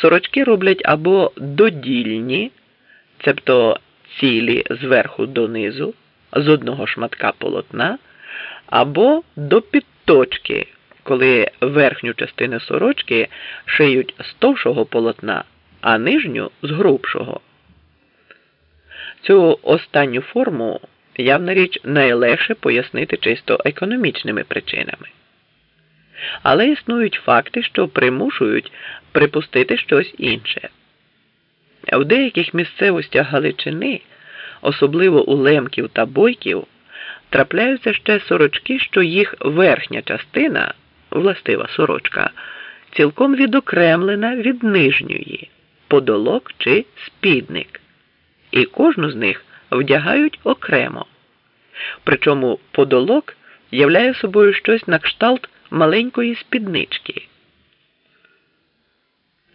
Сорочки роблять або додільні, цебто цілі зверху донизу, з одного шматка полотна, або до підточки, коли верхню частину сорочки шиють з товшого полотна, а нижню з грубшого. Цю останню форму явна річ найлегше пояснити чисто економічними причинами. Але існують факти, що примушують припустити щось інше. В деяких місцевостях Галичини, особливо у лемків та бойків, трапляються ще сорочки, що їх верхня частина, властива сорочка, цілком відокремлена від нижньої, подолок чи спідник, і кожну з них вдягають окремо. Причому подолок являє собою щось на кшталт маленької спіднички.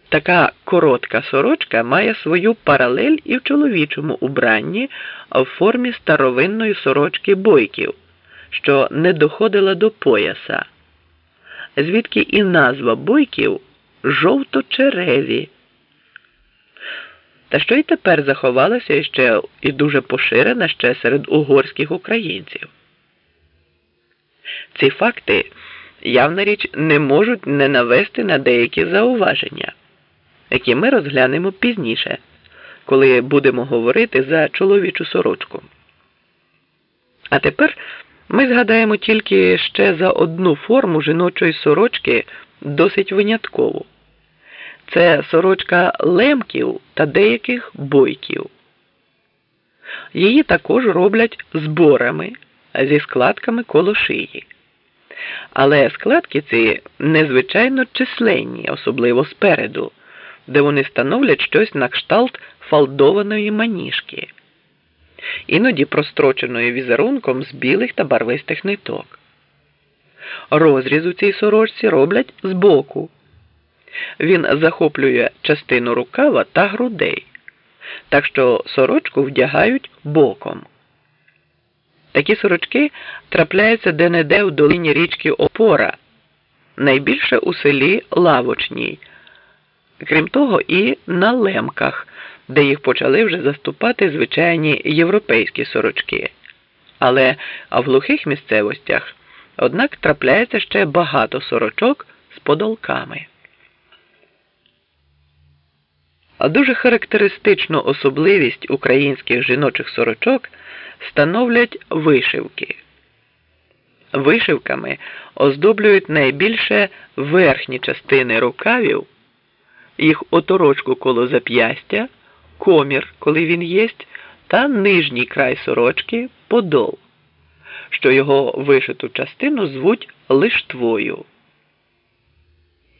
Така коротка сорочка має свою паралель і в чоловічому убранні в формі старовинної сорочки бойків, що не доходила до пояса, звідки і назва бойків жовто-череві. Та що й тепер заховалося ще і дуже поширена ще серед угорських українців. Ці факти, явна річ, не можуть не навести на деякі зауваження, які ми розглянемо пізніше, коли будемо говорити за чоловічу сорочку. А тепер ми згадаємо тільки ще за одну форму жіночої сорочки досить виняткову. Це сорочка лемків та деяких бойків. Її також роблять зборами зі складками коло шиї. Але складки ці незвичайно численні, особливо спереду, де вони становлять щось на кшталт фалдованої маніжки, іноді простроченої візерунком з білих та барвистих ниток. Розріз у цій сорочці роблять збоку. Він захоплює частину рукава та грудей, так що сорочку вдягають боком. Такі сорочки трапляються де-не-де в долині річки Опора, найбільше у селі Лавочній, крім того, і на лемках, де їх почали вже заступати звичайні європейські сорочки. Але в глухих місцевостях, однак, трапляється ще багато сорочок з подолками. А дуже характеристичну особливість українських жіночих сорочок становлять вишивки. Вишивками оздоблюють найбільше верхні частини рукавів, їх оторочку коло зап'ястя, комір, коли він єсть, та нижній край сорочки подол, що його вишиту частину звуть лиштвою.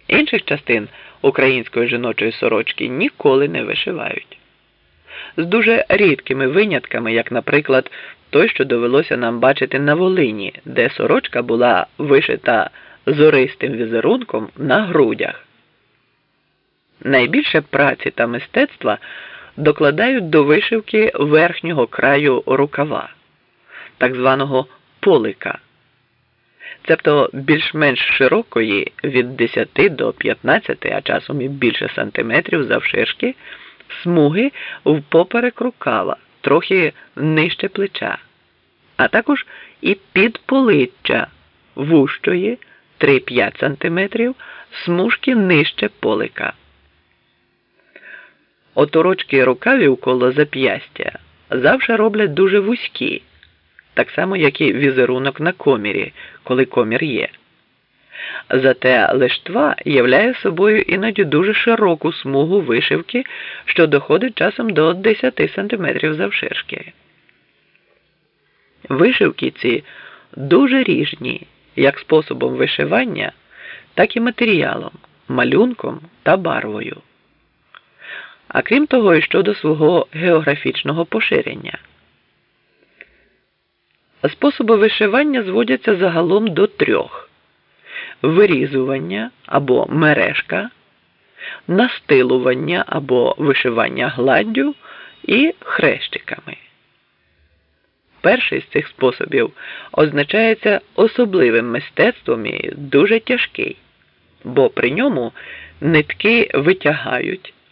Інших частин української жіночої сорочки ніколи не вишивають. З дуже рідкими винятками, як, наприклад, той, що довелося нам бачити на Волині, де сорочка була вишита зористим візерунком на грудях. Найбільше праці та мистецтва докладають до вишивки верхнього краю рукава, так званого полика цебто більш-менш широкої від 10 до 15, а часом і більше сантиметрів завширшки, смуги впоперек рукава, трохи нижче плеча, а також і під поличчя вущої 3-5 см, смужки нижче полика. Оторочки рукавів коло зап'ястя завжди роблять дуже вузькі так само, як і візерунок на комірі, коли комір є. Зате лиштва являє собою іноді дуже широку смугу вишивки, що доходить часом до 10 см завширшки. Вишивки ці дуже ріжні як способом вишивання, так і матеріалом, малюнком та барвою. А крім того, і щодо свого географічного поширення. Способи вишивання зводяться загалом до трьох: вирізування або мережка, настилування або вишивання гладдю і хрещиками. Перший з цих способів означається особливим мистецтвом і дуже тяжкий, бо при ньому нитки витягають,